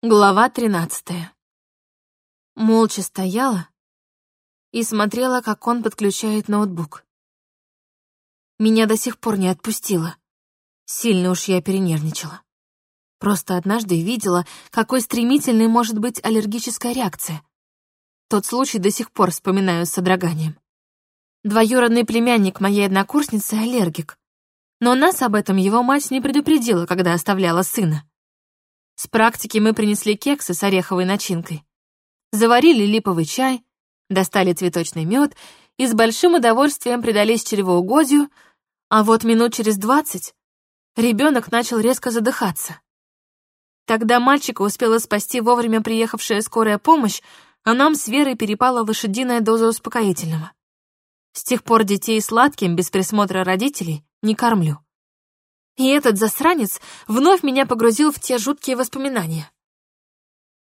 Глава тринадцатая. Молча стояла и смотрела, как он подключает ноутбук. Меня до сих пор не отпустило. Сильно уж я перенервничала. Просто однажды видела, какой стремительной может быть аллергическая реакция. Тот случай до сих пор вспоминаю с содроганием. Двоюродный племянник моей однокурсницы аллергик. Но нас об этом его мать не предупредила, когда оставляла сына. С практики мы принесли кексы с ореховой начинкой. Заварили липовый чай, достали цветочный мед и с большим удовольствием предались чревоугодию, а вот минут через двадцать ребенок начал резко задыхаться. Тогда мальчика успела спасти вовремя приехавшая скорая помощь, а нам с Верой перепала лошадиная доза успокоительного. С тех пор детей сладким, без присмотра родителей, не кормлю. И этот засранец вновь меня погрузил в те жуткие воспоминания.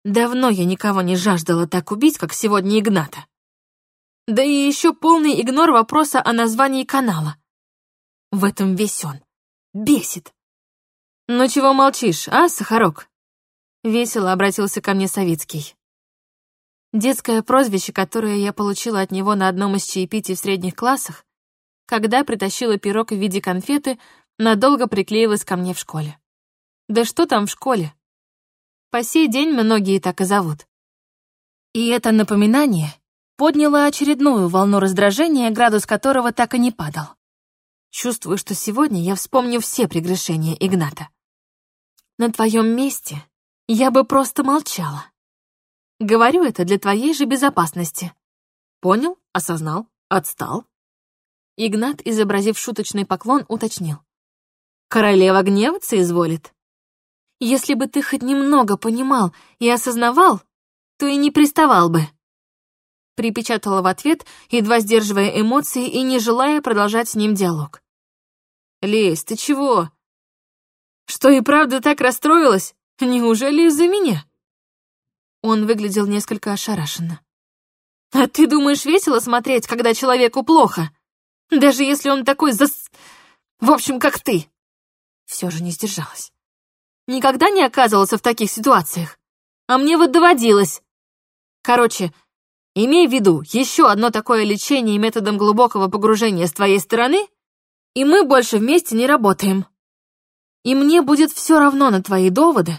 Давно я никого не жаждала так убить, как сегодня Игната. Да и еще полный игнор вопроса о названии канала. В этом весь он. Бесит. «Ну чего молчишь, а, Сахарок?» Весело обратился ко мне Савицкий. Детское прозвище, которое я получила от него на одном из чаепитий в средних классах, когда притащила пирог в виде конфеты, надолго приклеилась ко мне в школе. Да что там в школе? По сей день многие так и зовут. И это напоминание подняло очередную волну раздражения, градус которого так и не падал. Чувствую, что сегодня я вспомню все прегрешения Игната. На твоем месте я бы просто молчала. Говорю это для твоей же безопасности. Понял? Осознал? Отстал? Игнат, изобразив шуточный поклон, уточнил. Королева гневаться изволит. Если бы ты хоть немного понимал и осознавал, то и не приставал бы. Припечатала в ответ, едва сдерживая эмоции и не желая продолжать с ним диалог. Лесь, ты чего? Что и правда так расстроилась? Неужели из-за меня? Он выглядел несколько ошарашенно. А ты думаешь, весело смотреть, когда человеку плохо? Даже если он такой зас... В общем, как ты все же не сдержалась. Никогда не оказывался в таких ситуациях. А мне вот доводилось. Короче, имей в виду, еще одно такое лечение методом глубокого погружения с твоей стороны, и мы больше вместе не работаем. И мне будет все равно на твои доводы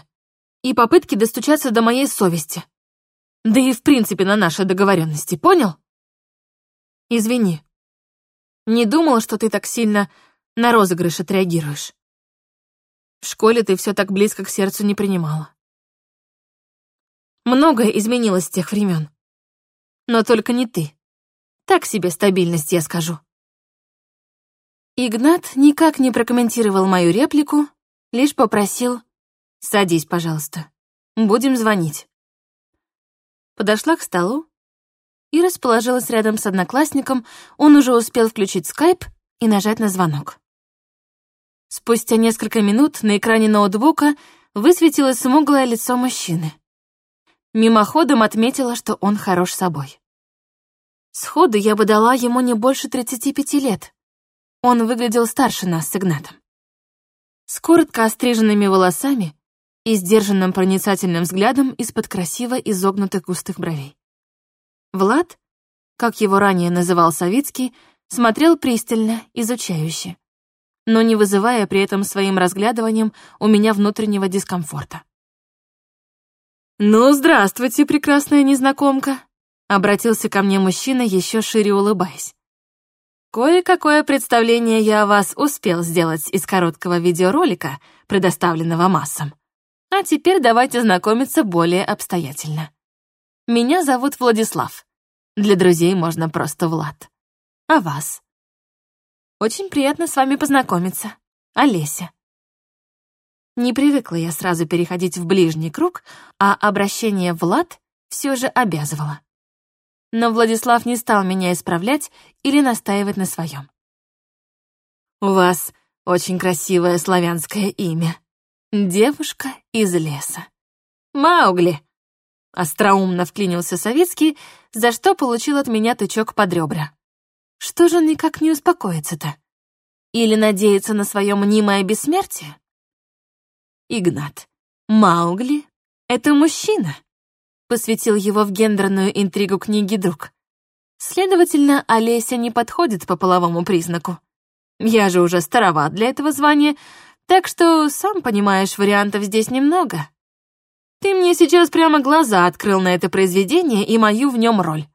и попытки достучаться до моей совести. Да и в принципе на наши договоренности, понял? Извини. Не думала, что ты так сильно на розыгрыш отреагируешь. В школе ты все так близко к сердцу не принимала. Многое изменилось с тех времен. Но только не ты. Так себе стабильность, я скажу. Игнат никак не прокомментировал мою реплику, лишь попросил «Садись, пожалуйста. Будем звонить». Подошла к столу и расположилась рядом с одноклассником, он уже успел включить скайп и нажать на звонок. Спустя несколько минут на экране ноутбука высветилось смуглое лицо мужчины. Мимоходом отметила, что он хорош собой. Сходу я бы дала ему не больше 35 лет. Он выглядел старше нас с Игнатом. С коротко остриженными волосами и сдержанным проницательным взглядом из-под красиво изогнутых густых бровей. Влад, как его ранее называл Савицкий, смотрел пристально, изучающе но не вызывая при этом своим разглядыванием у меня внутреннего дискомфорта. «Ну, здравствуйте, прекрасная незнакомка», — обратился ко мне мужчина, еще шире улыбаясь. «Кое-какое представление я о вас успел сделать из короткого видеоролика, предоставленного массам. А теперь давайте знакомиться более обстоятельно. Меня зовут Владислав. Для друзей можно просто Влад. А вас?» Очень приятно с вами познакомиться. Олеся. Не привыкла я сразу переходить в ближний круг, а обращение «Влад» все же обязывало. Но Владислав не стал меня исправлять или настаивать на своем. «У вас очень красивое славянское имя. Девушка из леса. Маугли!» Остроумно вклинился Советский, за что получил от меня тычок под ребра. Что же он никак не успокоится-то? Или надеется на свое мнимое бессмертие? Игнат, Маугли это мужчина», — посвятил его в гендерную интригу книги друг. Следовательно, Олеся не подходит по половому признаку. Я же уже староват для этого звания, так что, сам понимаешь, вариантов здесь немного. Ты мне сейчас прямо глаза открыл на это произведение и мою в нем роль.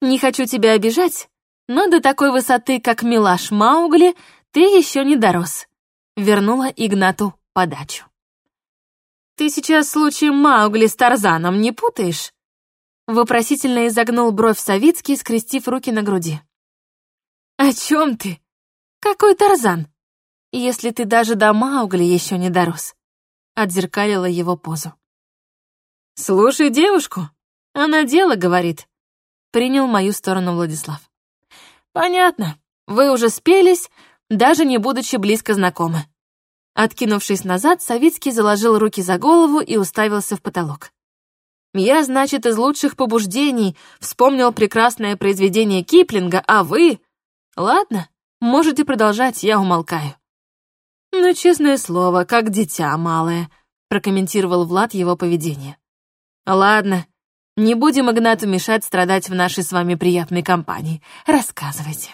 Не хочу тебя обижать, но до такой высоты, как милаш Маугли, ты еще не дорос. Вернула Игнату подачу. Ты сейчас случай Маугли с Тарзаном не путаешь? Вопросительно изогнул бровь Савицкий, скрестив руки на груди. «О чем ты? Какой Тарзан? Если ты даже до Маугли еще не дорос», — отзеркалила его позу. «Слушай девушку, она дело говорит», — принял мою сторону Владислав. «Понятно, вы уже спелись, даже не будучи близко знакомы». Откинувшись назад, Савицкий заложил руки за голову и уставился в потолок. Я, значит, из лучших побуждений вспомнил прекрасное произведение Киплинга, а вы... Ладно, можете продолжать, я умолкаю. Ну, честное слово, как дитя малое, прокомментировал Влад его поведение. Ладно, не будем Игнату мешать страдать в нашей с вами приятной компании. Рассказывайте.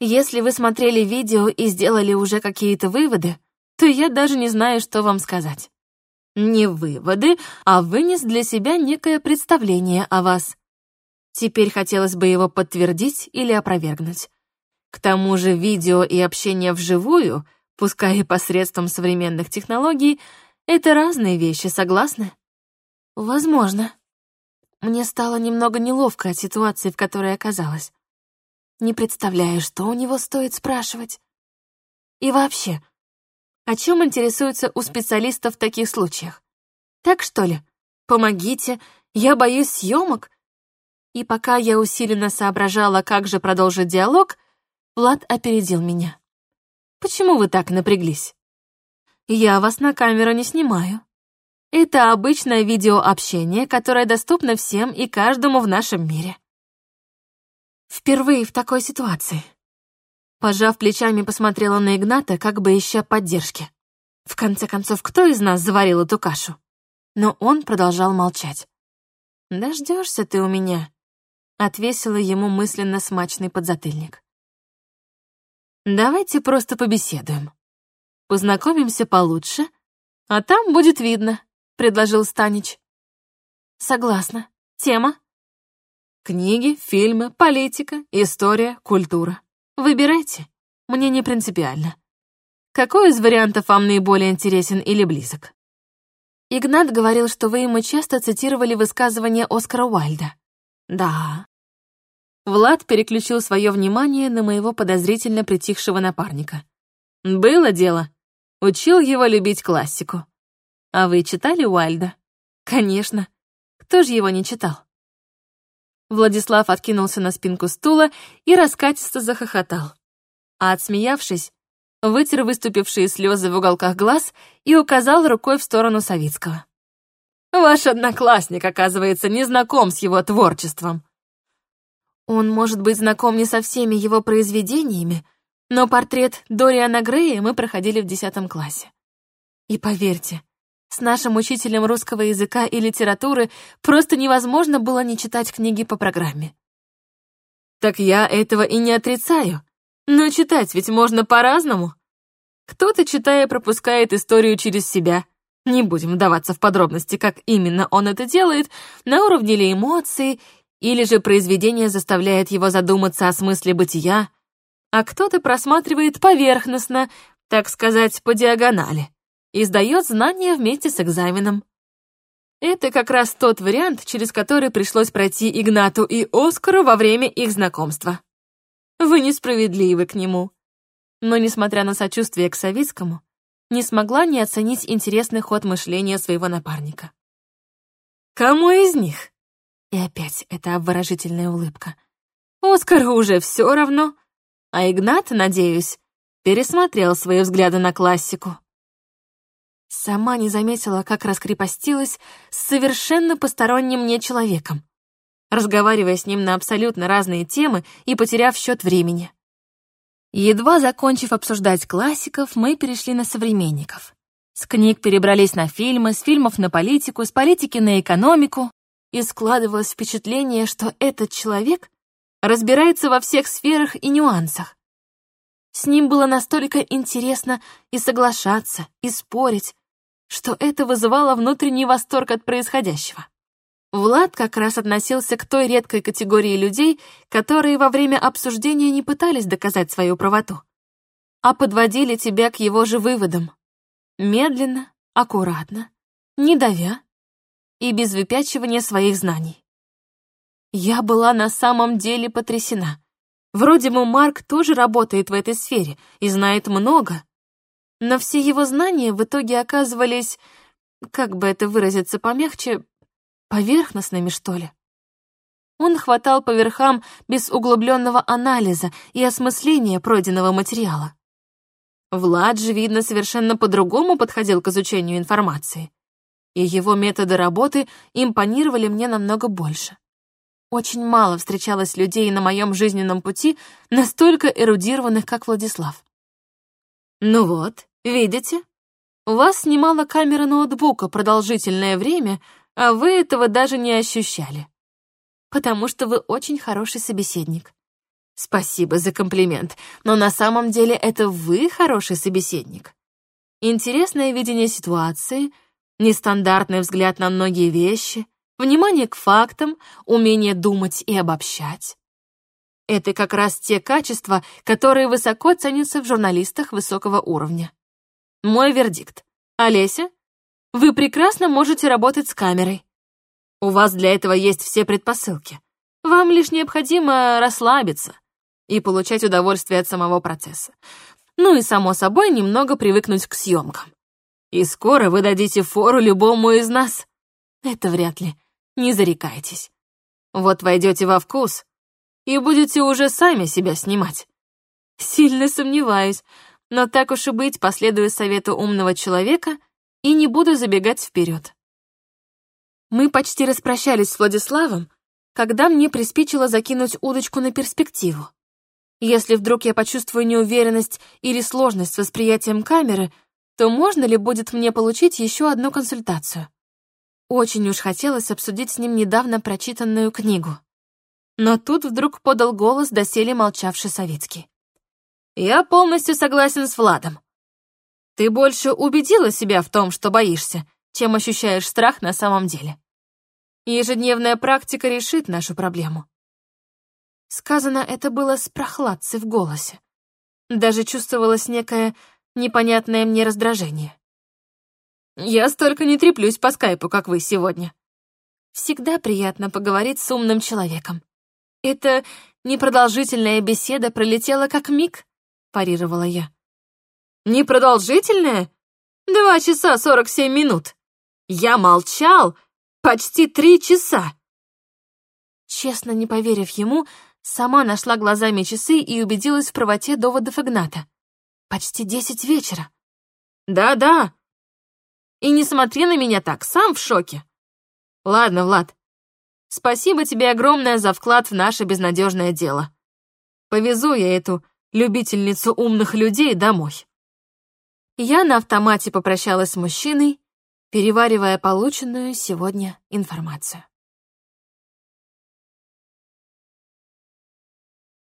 Если вы смотрели видео и сделали уже какие-то выводы, то я даже не знаю, что вам сказать не выводы, а вынес для себя некое представление о вас. Теперь хотелось бы его подтвердить или опровергнуть. К тому же видео и общение вживую, пускай и посредством современных технологий, это разные вещи, согласны? Возможно. Мне стало немного неловко от ситуации, в которой оказалась. Не представляю, что у него стоит спрашивать. И вообще, о чем интересуются у специалистов в таких случаях? Так что ли? Помогите, я боюсь съемок. И пока я усиленно соображала, как же продолжить диалог, Влад опередил меня. Почему вы так напряглись? Я вас на камеру не снимаю. Это обычное видеообщение, которое доступно всем и каждому в нашем мире. Впервые в такой ситуации. Пожав плечами, посмотрела на Игната, как бы ища поддержки. В конце концов, кто из нас заварил эту кашу? Но он продолжал молчать. «Дождешься ты у меня», — отвесила ему мысленно смачный подзатыльник. «Давайте просто побеседуем. Познакомимся получше, а там будет видно», — предложил Станич. «Согласна. Тема?» «Книги, фильмы, политика, история, культура. Выбирайте. Мне не принципиально. Какой из вариантов вам наиболее интересен или близок? Игнат говорил, что вы ему часто цитировали высказывание Оскара Уайльда. Да. Влад переключил свое внимание на моего подозрительно притихшего напарника. Было дело. Учил его любить классику. А вы читали Уайльда? Конечно. Кто же его не читал? Владислав откинулся на спинку стула и раскатисто захохотал. А отсмеявшись, вытер выступившие слезы в уголках глаз и указал рукой в сторону Савицкого. «Ваш одноклассник, оказывается, не знаком с его творчеством». Он может быть знаком не со всеми его произведениями, но портрет Дориана Грея мы проходили в десятом классе. И поверьте, с нашим учителем русского языка и литературы просто невозможно было не читать книги по программе. Так я этого и не отрицаю. Но читать ведь можно по-разному. Кто-то, читая, пропускает историю через себя. Не будем вдаваться в подробности, как именно он это делает, на уровне ли эмоций, или же произведение заставляет его задуматься о смысле бытия, а кто-то просматривает поверхностно, так сказать, по диагонали и сдает знания вместе с экзаменом. Это как раз тот вариант, через который пришлось пройти Игнату и Оскару во время их знакомства. Вы несправедливы к нему. Но, несмотря на сочувствие к Савицкому, не смогла не оценить интересный ход мышления своего напарника. «Кому из них?» И опять эта обворожительная улыбка. «Оскару уже все равно, а Игнат, надеюсь, пересмотрел свои взгляды на классику». Сама не заметила, как раскрепостилась с совершенно посторонним мне человеком, разговаривая с ним на абсолютно разные темы и потеряв счет времени. Едва закончив обсуждать классиков, мы перешли на современников. С книг перебрались на фильмы, с фильмов на политику, с политики на экономику, и складывалось впечатление, что этот человек разбирается во всех сферах и нюансах. С ним было настолько интересно и соглашаться, и спорить, что это вызывало внутренний восторг от происходящего. Влад как раз относился к той редкой категории людей, которые во время обсуждения не пытались доказать свою правоту, а подводили тебя к его же выводам. Медленно, аккуратно, не давя и без выпячивания своих знаний. Я была на самом деле потрясена. Вроде бы Марк тоже работает в этой сфере и знает много, но все его знания в итоге оказывались, как бы это выразиться помягче, поверхностными, что ли. Он хватал по верхам без углубленного анализа и осмысления пройденного материала. Влад же, видно, совершенно по-другому подходил к изучению информации, и его методы работы импонировали мне намного больше. Очень мало встречалось людей на моем жизненном пути, настолько эрудированных, как Владислав. Ну вот, видите? У вас снимала камера ноутбука продолжительное время, а вы этого даже не ощущали. Потому что вы очень хороший собеседник. Спасибо за комплимент, но на самом деле это вы хороший собеседник. Интересное видение ситуации, нестандартный взгляд на многие вещи, внимание к фактам, умение думать и обобщать. Это как раз те качества, которые высоко ценятся в журналистах высокого уровня. Мой вердикт. Олеся, вы прекрасно можете работать с камерой. У вас для этого есть все предпосылки. Вам лишь необходимо расслабиться и получать удовольствие от самого процесса. Ну и, само собой, немного привыкнуть к съемкам. И скоро вы дадите фору любому из нас. Это вряд ли не зарекайтесь. Вот войдете во вкус и будете уже сами себя снимать. Сильно сомневаюсь, но так уж и быть, последую совету умного человека и не буду забегать вперед. Мы почти распрощались с Владиславом, когда мне приспичило закинуть удочку на перспективу. Если вдруг я почувствую неуверенность или сложность с восприятием камеры, то можно ли будет мне получить еще одну консультацию? Очень уж хотелось обсудить с ним недавно прочитанную книгу. Но тут вдруг подал голос доселе молчавший Савицкий. «Я полностью согласен с Владом. Ты больше убедила себя в том, что боишься, чем ощущаешь страх на самом деле. Ежедневная практика решит нашу проблему». Сказано это было с прохладцей в голосе. Даже чувствовалось некое непонятное мне раздражение. Я столько не треплюсь по скайпу, как вы сегодня. Всегда приятно поговорить с умным человеком. Это непродолжительная беседа пролетела как миг, парировала я. Непродолжительная? Два часа сорок семь минут. Я молчал почти три часа. Честно не поверив ему, сама нашла глазами часы и убедилась в правоте доводов Игната. Почти десять вечера. Да-да, и не смотри на меня так, сам в шоке. Ладно, Влад. Спасибо тебе огромное за вклад в наше безнадежное дело. Повезу я эту любительницу умных людей домой. Я на автомате попрощалась с мужчиной, переваривая полученную сегодня информацию.